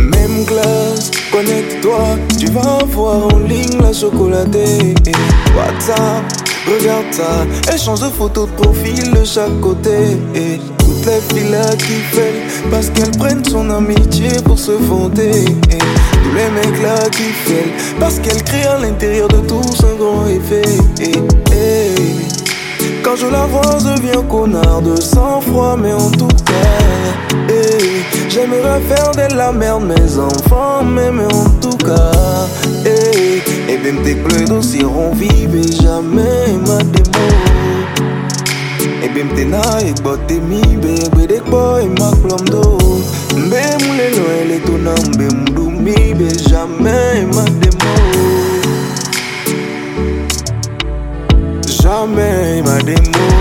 Même glace, connecte-toi, tu vas voir en ligne la chocolatée. WhatsApp, regarde ça, échange de photos de profil de chaque côté. Toutes les filles qui fait parce qu'elles prennent son amitié pour se fonder. Tous les mecs là qui fait parce qu'elles créent à l'intérieur de tous un grand effet. Quand je la vois, je deviens connard de sang-froid, mais en tout cas, j'aimerais faire de la merde mes enfants, mais, mais en tout cas, et bien tes pleurs aussi vive et jamais ma démo. Ebe mte nan ek bote mi Be ekbe dekbo e mak plom do. Mbe mwle lo e le to nan Mbe mdou mi be jamen e mak demo Jamen e mak demo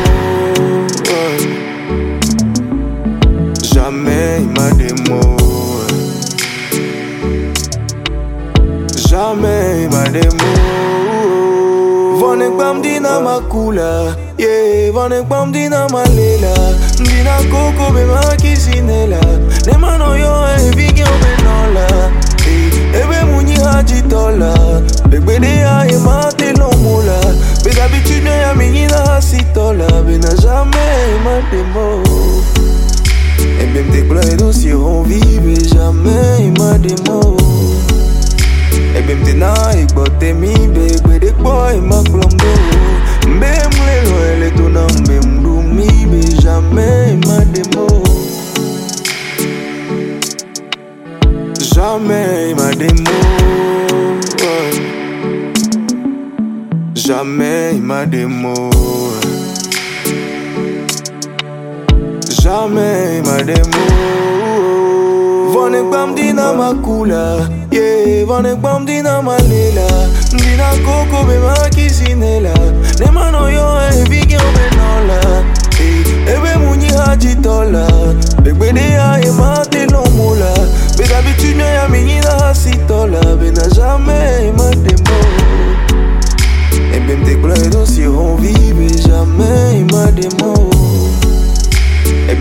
Van ik kwam die naar mijn Yeah, van ik kwam die naar mijn lela Die naar koko bij mijn kisinela Ne mano yo en vigi o benola Ebe muni haji tola Begbede ya e mate lo mula Beg habitude ya minina hasitola Bena jamais mate mo. Et même tes plans et dossiers vont vivre Jamais il m'a démon Jamais ma démo. Jamais ma démo. Jamais ma démo. Vanek bam dina makula. Yeah, vanek bam dina malela. Dina koko be makisinela. Ne mano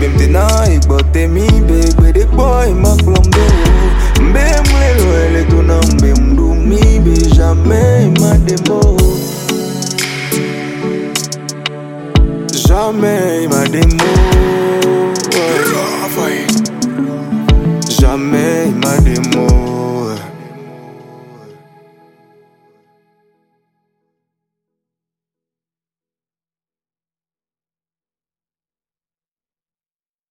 bim te nan ik bote mi Begbe dek boy mak plombe bem Mbe mle lo ele tou nan mbe mdu mi Be jame ima demo Jame ima demo